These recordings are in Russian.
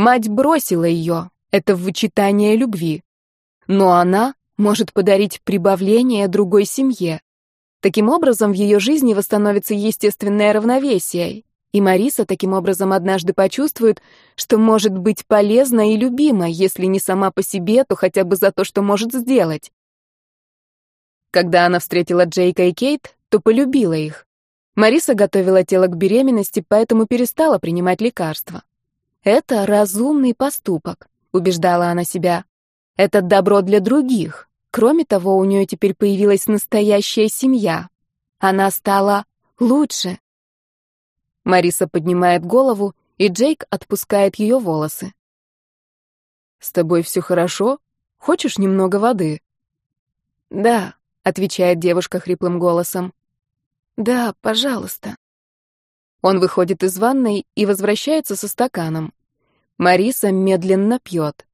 Мать бросила ее, это вычитание любви. Но она может подарить прибавление другой семье. Таким образом, в ее жизни восстановится естественное равновесие, и Мариса таким образом однажды почувствует, что может быть полезна и любима, если не сама по себе, то хотя бы за то, что может сделать. Когда она встретила Джейка и Кейт, то полюбила их. Мариса готовила тело к беременности, поэтому перестала принимать лекарства. «Это разумный поступок», — убеждала она себя. «Это добро для других. Кроме того, у нее теперь появилась настоящая семья. Она стала лучше». Мариса поднимает голову, и Джейк отпускает ее волосы. «С тобой все хорошо? Хочешь немного воды?» «Да», — отвечает девушка хриплым голосом. «Да, пожалуйста». Он выходит из ванной и возвращается со стаканом. Мариса медленно пьет.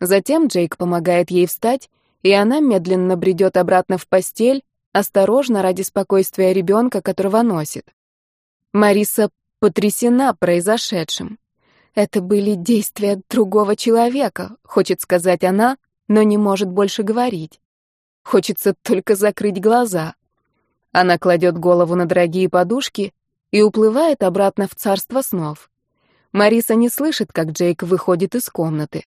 Затем Джейк помогает ей встать, и она медленно бредет обратно в постель, осторожно ради спокойствия ребенка, которого носит. Мариса потрясена произошедшим. Это были действия другого человека, хочет сказать она, но не может больше говорить. Хочется только закрыть глаза. Она кладет голову на дорогие подушки и уплывает обратно в царство снов. Мариса не слышит, как Джейк выходит из комнаты.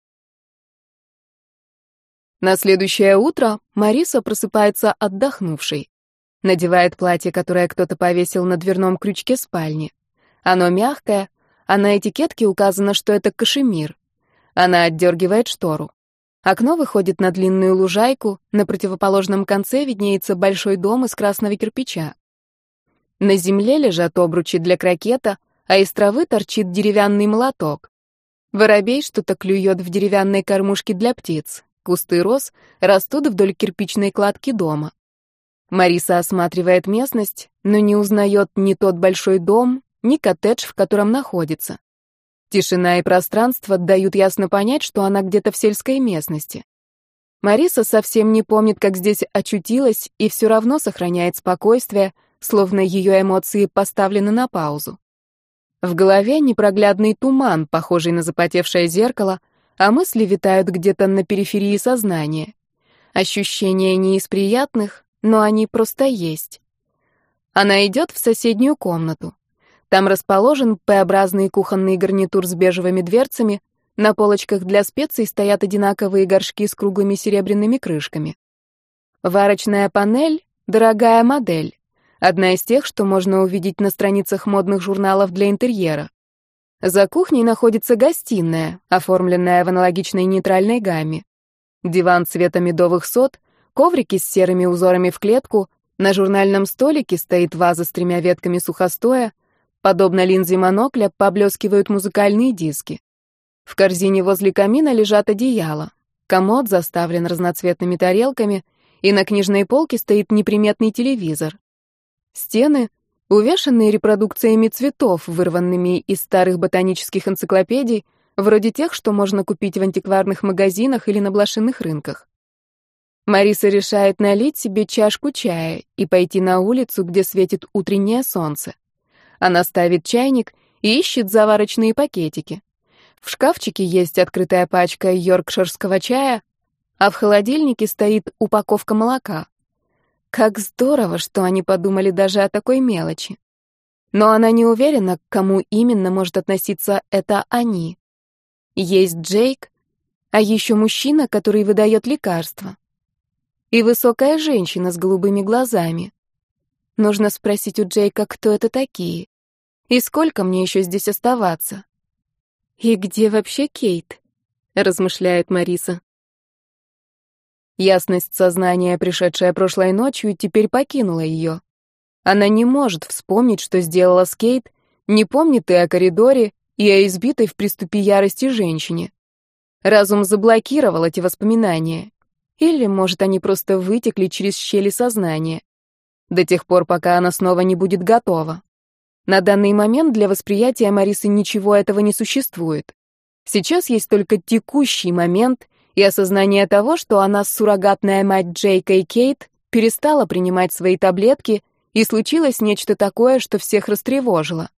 На следующее утро Мариса просыпается отдохнувшей. Надевает платье, которое кто-то повесил на дверном крючке спальни. Оно мягкое, а на этикетке указано, что это кашемир. Она отдергивает штору. Окно выходит на длинную лужайку, на противоположном конце виднеется большой дом из красного кирпича. На земле лежат обручи для крокета, а из травы торчит деревянный молоток. Воробей что-то клюет в деревянной кормушке для птиц. Кусты роз растут вдоль кирпичной кладки дома. Мариса осматривает местность, но не узнает ни тот большой дом, ни коттедж, в котором находится. Тишина и пространство дают ясно понять, что она где-то в сельской местности. Мариса совсем не помнит, как здесь очутилась, и все равно сохраняет спокойствие, словно ее эмоции поставлены на паузу. В голове непроглядный туман, похожий на запотевшее зеркало, а мысли витают где-то на периферии сознания. Ощущения не из приятных, но они просто есть. Она идет в соседнюю комнату. Там расположен П-образный кухонный гарнитур с бежевыми дверцами, на полочках для специй стоят одинаковые горшки с круглыми серебряными крышками. Варочная панель — дорогая модель, одна из тех, что можно увидеть на страницах модных журналов для интерьера. За кухней находится гостиная, оформленная в аналогичной нейтральной гамме. Диван цвета медовых сот, коврики с серыми узорами в клетку, на журнальном столике стоит ваза с тремя ветками сухостоя, Подобно линзе монокля поблескивают музыкальные диски. В корзине возле камина лежат одеяла. Комод заставлен разноцветными тарелками, и на книжной полке стоит неприметный телевизор. Стены увешанные репродукциями цветов, вырванными из старых ботанических энциклопедий, вроде тех, что можно купить в антикварных магазинах или на блошиных рынках. Мариса решает налить себе чашку чая и пойти на улицу, где светит утреннее солнце. Она ставит чайник и ищет заварочные пакетики. В шкафчике есть открытая пачка йоркширского чая, а в холодильнике стоит упаковка молока. Как здорово, что они подумали даже о такой мелочи. Но она не уверена, к кому именно может относиться это «они». Есть Джейк, а еще мужчина, который выдает лекарства. И высокая женщина с голубыми глазами. Нужно спросить у Джейка, кто это такие. И сколько мне еще здесь оставаться? И где вообще Кейт? размышляет Мариса. Ясность сознания, пришедшая прошлой ночью, теперь покинула ее. Она не может вспомнить, что сделала с Кейт, не помнит и о коридоре, и о избитой в приступе ярости женщине. Разум заблокировал эти воспоминания. Или, может, они просто вытекли через щели сознания. До тех пор, пока она снова не будет готова. На данный момент для восприятия Марисы ничего этого не существует. Сейчас есть только текущий момент и осознание того, что она, суррогатная мать Джейка и Кейт, перестала принимать свои таблетки, и случилось нечто такое, что всех растревожило.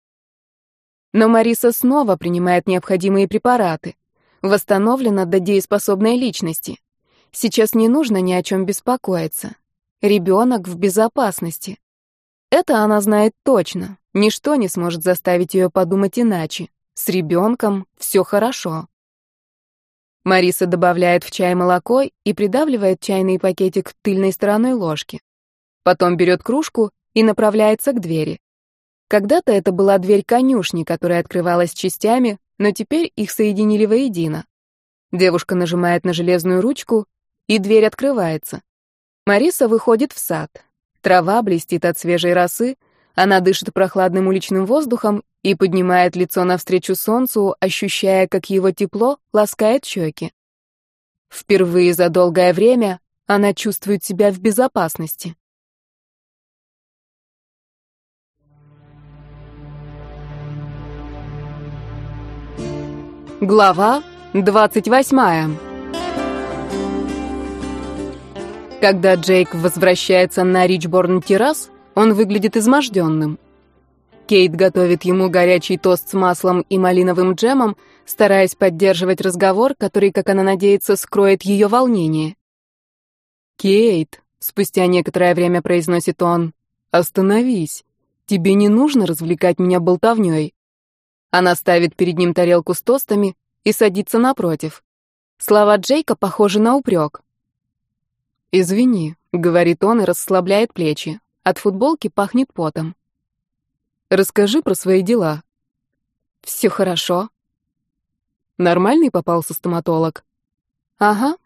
Но Мариса снова принимает необходимые препараты. Восстановлена до дееспособной личности. Сейчас не нужно ни о чем беспокоиться. Ребенок в безопасности. Это она знает точно. Ничто не сможет заставить ее подумать иначе. С ребенком все хорошо. Мариса добавляет в чай молоко и придавливает чайный пакетик тыльной стороной ложки. Потом берет кружку и направляется к двери. Когда-то это была дверь конюшни, которая открывалась частями, но теперь их соединили воедино. Девушка нажимает на железную ручку, и дверь открывается. Мариса выходит в сад. Трава блестит от свежей росы, она дышит прохладным уличным воздухом и поднимает лицо навстречу солнцу, ощущая, как его тепло ласкает щеки. Впервые за долгое время она чувствует себя в безопасности. Глава 28. Когда Джейк возвращается на Ричборн-террас, он выглядит изможденным. Кейт готовит ему горячий тост с маслом и малиновым джемом, стараясь поддерживать разговор, который, как она надеется, скроет ее волнение. «Кейт», — спустя некоторое время произносит он, — «остановись. Тебе не нужно развлекать меня болтовней». Она ставит перед ним тарелку с тостами и садится напротив. Слова Джейка похожи на упрек. «Извини», — говорит он и расслабляет плечи. От футболки пахнет потом. «Расскажи про свои дела». «Все хорошо». «Нормальный попался стоматолог?» «Ага.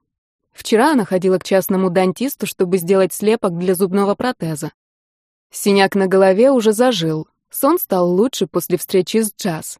Вчера она ходила к частному дантисту, чтобы сделать слепок для зубного протеза. Синяк на голове уже зажил, Сон стал лучше после встречи с Джаз.